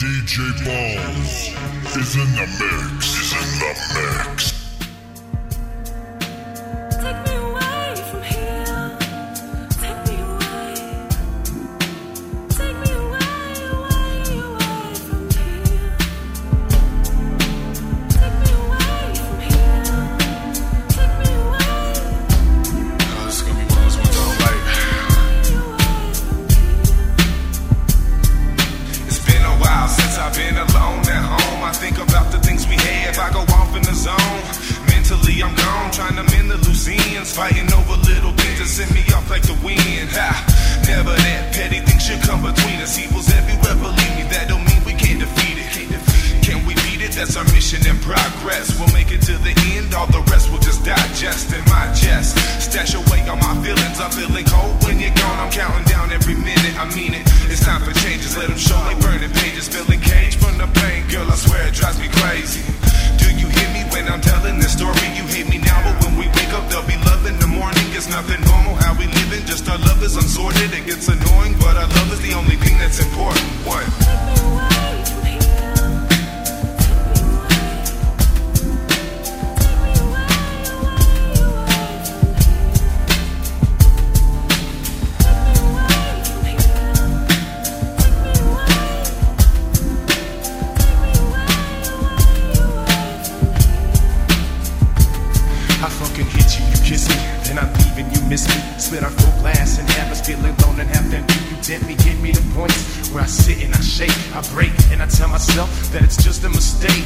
DJ Balls is in the mix. Is in the mix. Split our full glass and have us alone and empty. You give me the points where I sit and I shake, I break, and I tell myself that it's just a mistake.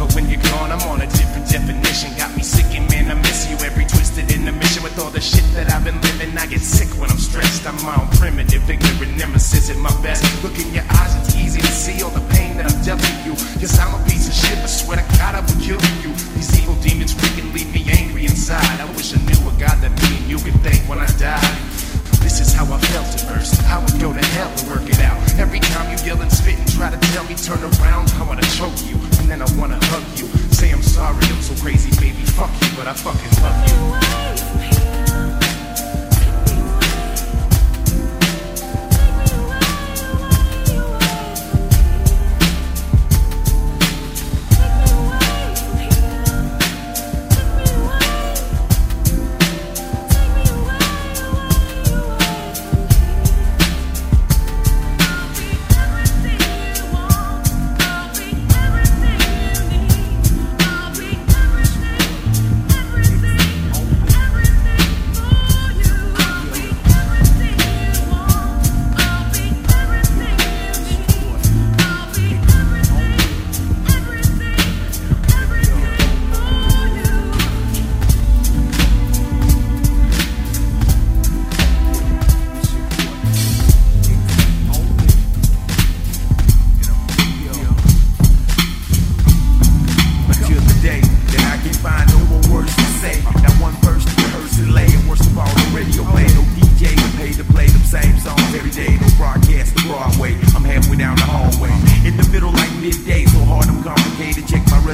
But when you're gone, I'm on a different definition. Got me sick and man, I miss you every twisted in the mission with all the shit that I've been living. I get sick when I'm stressed. I'm my own primitive, ignorant nemesis at my best. Look in your eyes, it's easy to see all the pain that I've dealt with you. Yes, I'm a piece of shit. I swear to God, I would kill you. These evil demons freaking leave me angry inside. I wish I knew God that me and you could thank when I die. This is how I felt at first. I would go to hell to work it out. Every time you yell and spit and try to tell me turn around, I wanna choke you and then I wanna hug you. Say I'm sorry, I'm so crazy, baby. Fuck you, but I fucking love you.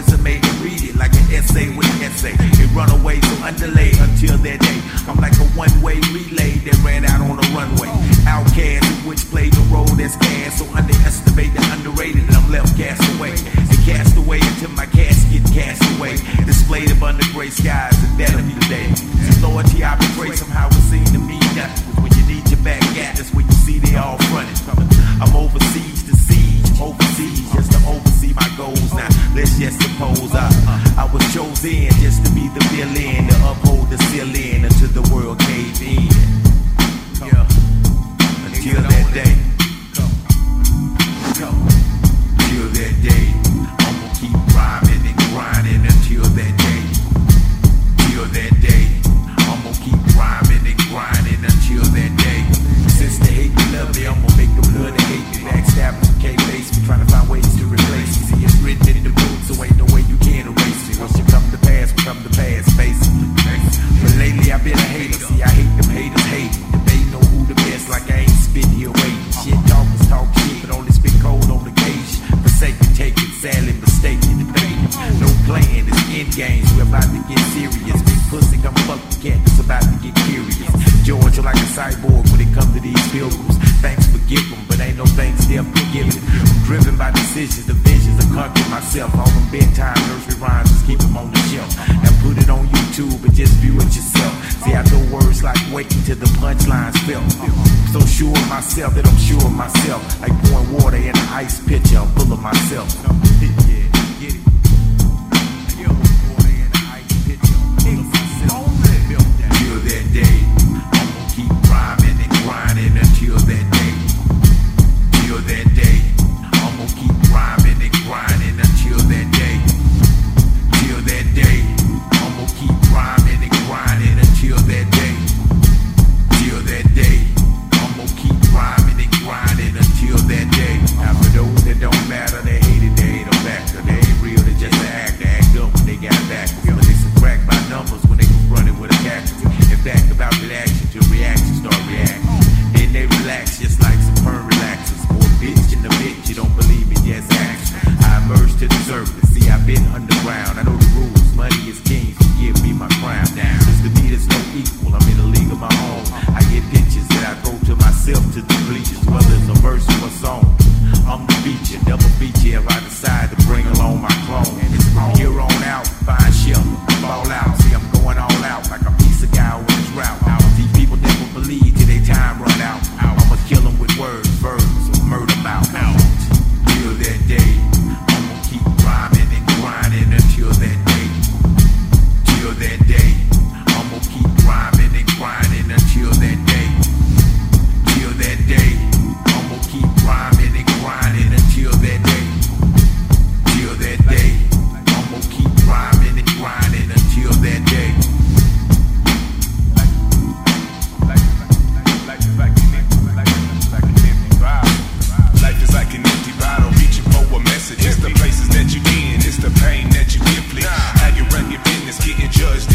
Resume and read it like an essay with essay. It run away, so underlay until that day. I'm like a one-way relay that ran out on the runway. Outcast, which played the role that's cast. So underestimate the underrated, and I'm left cast away. And cast away until my casket cast away. Displayed above the gray skies, and that'll be the day. Loyalty I betray somehow it seem to mean nothing. when you need your back at, that's when you see they all fronted. I'm overseas to siege, overseas just to oversee my goals. Now let's just suppose I on the. Now put it on YouTube and just view it yourself. See, I throw words like waiting till the punchlines felt. So sure of myself that I'm sure of myself. Like pouring water in an ice pitcher, I'm full of myself. Yeah,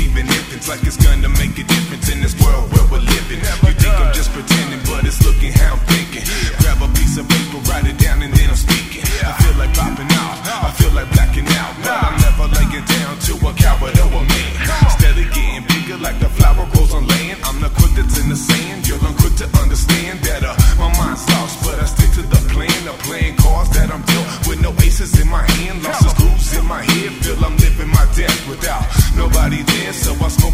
even if it's like it's gonna make a difference in this world where we're living. You think I'm just pretending, but it's looking how I'm thinking. Grab a piece of paper, write it down, and then I'm speaking. I feel like popping out, I feel like blacking out, but I'm never laying down to a coward or a man. Steady getting bigger like the flower grows on land. I'm the quick that's in the sand, you're quick to understand that uh, my mind's lost, but I stick to the plan. The playing cards that I'm dealt with no aces in my hand, losses grooves in my head. Feel I'm nobody there, so I smoke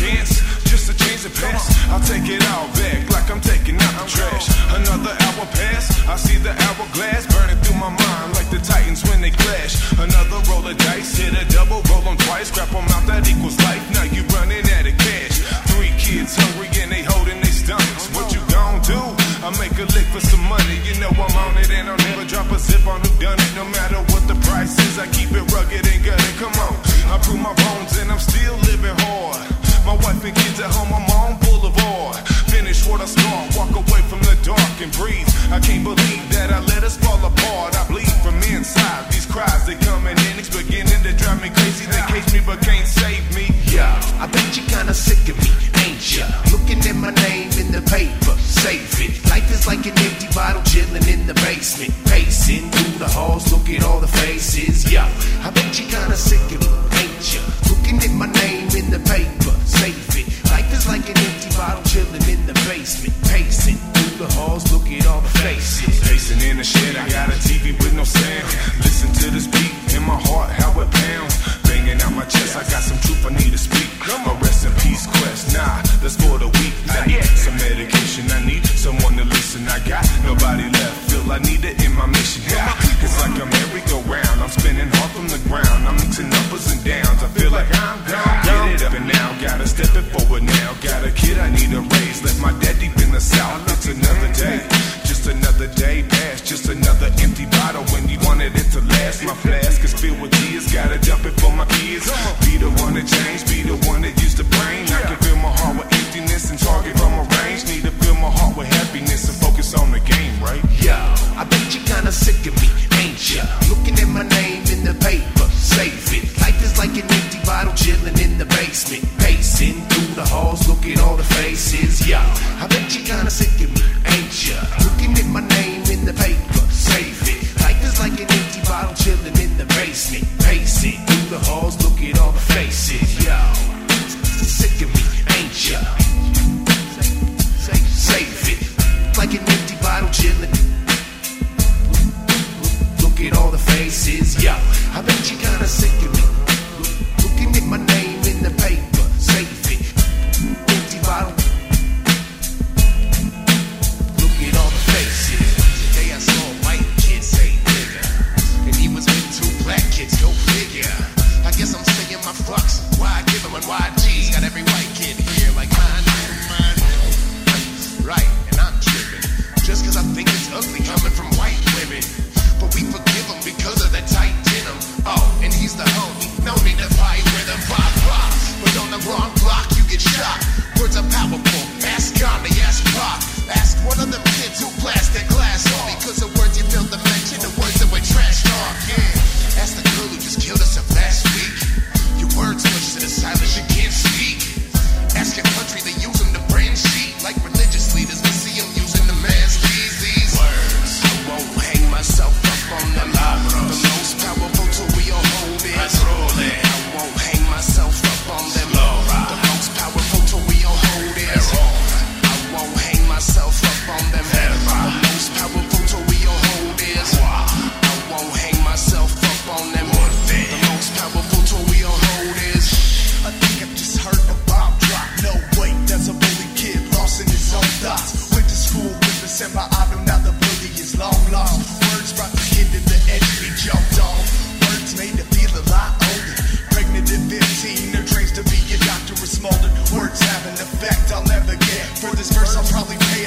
chance? Just a chance to pass. I'll take it all back like I'm taking out the trash. Another hour pass. I see the hourglass burning through my mind like the Titans when they clash. Another roll of dice, hit a double, roll 'em twice, scrap 'em out, that equals life. Now you running out of cash. Three kids hungry and they holding their stomachs. What you gon' do? I make a lick for some money. You know I'm on it and I'll never drop a zip on who done it. No matter what the price is, I keep it rugged and gutted. Come on, I prove my bones and I'm still living hard. My wife and kids at home, I'm on Boulevard. Finish what I start, walk away from the dark and breathe. I can't believe that I let us fall apart. I bleed from inside. These cries they coming in, it's beginning to drive me crazy. They cage me but can't save me. Yeah, I bet you kinda sick of me, ain't ya? Looking at my name in the paper, save it. Life is like an empty bottle chilling in the basement. Pacing through the halls, look at all the faces. Yeah, I bet you kinda sick of me, ain't ya? Looking at my name in the paper, save it. Life is like an empty bottle chilling in the basement. faces, yo. I bet you're kinda sick of me, ain't ya? Looking at my name in the paper.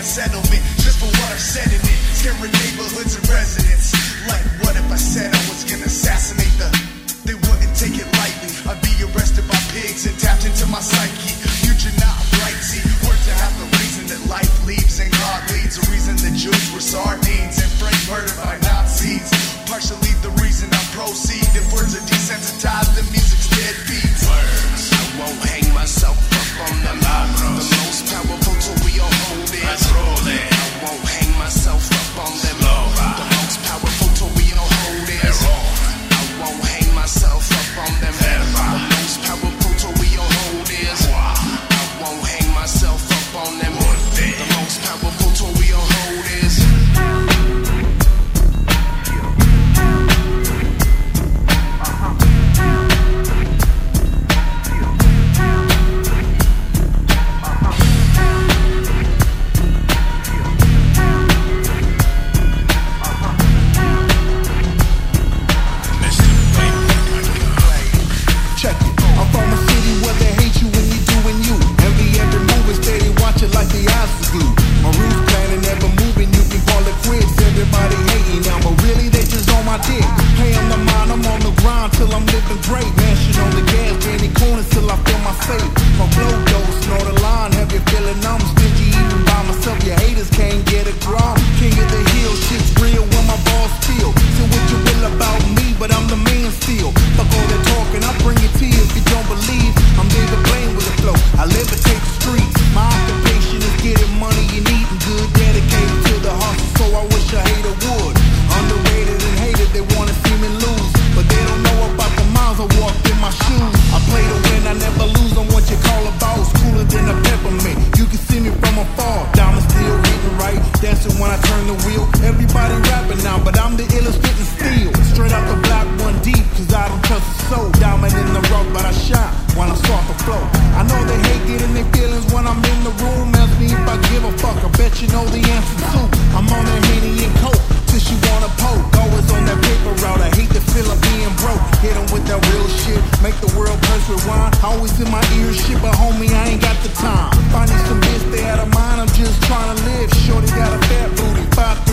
a settlement just for what I'm setting it. Scaring neighborhoods and residents. Like, what if I said I was gonna assassinate the? They wouldn't take it lightly. I'd be arrested by pigs and tapped into my psyche. Future not bright, see. word to have the reason that life leaves and God leads. A reason that Jews were sardines and Frank murdered by turn the wheel. Everybody rapping now, but I'm the illest spitting steel. Straight out the block, one deep, cause I don't trust a soul. Diamond in the rough, but I shine when i soft the flow. I know they hate getting their feelings when I'm in the room. Ask me if I give a fuck, I bet you know the answer too. I'm on that Henny and Coke till she wanna poke. Always on that paper route. I hate the feel of being broke. Hit with that real shit. Make the world press rewind. Always in my ear shit, but homie, I ain't got the time. Finding some bitch, they out of mind. I'm just trying to live. Shorty got a fat booty back